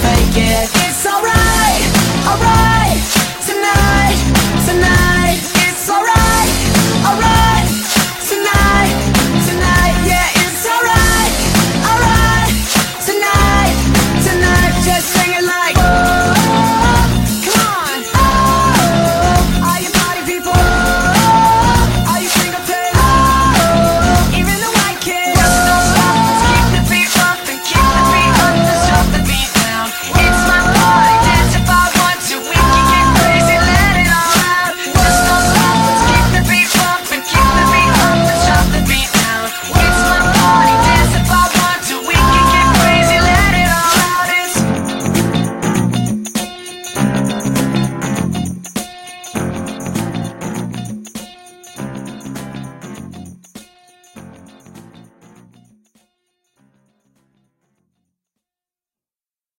fake it.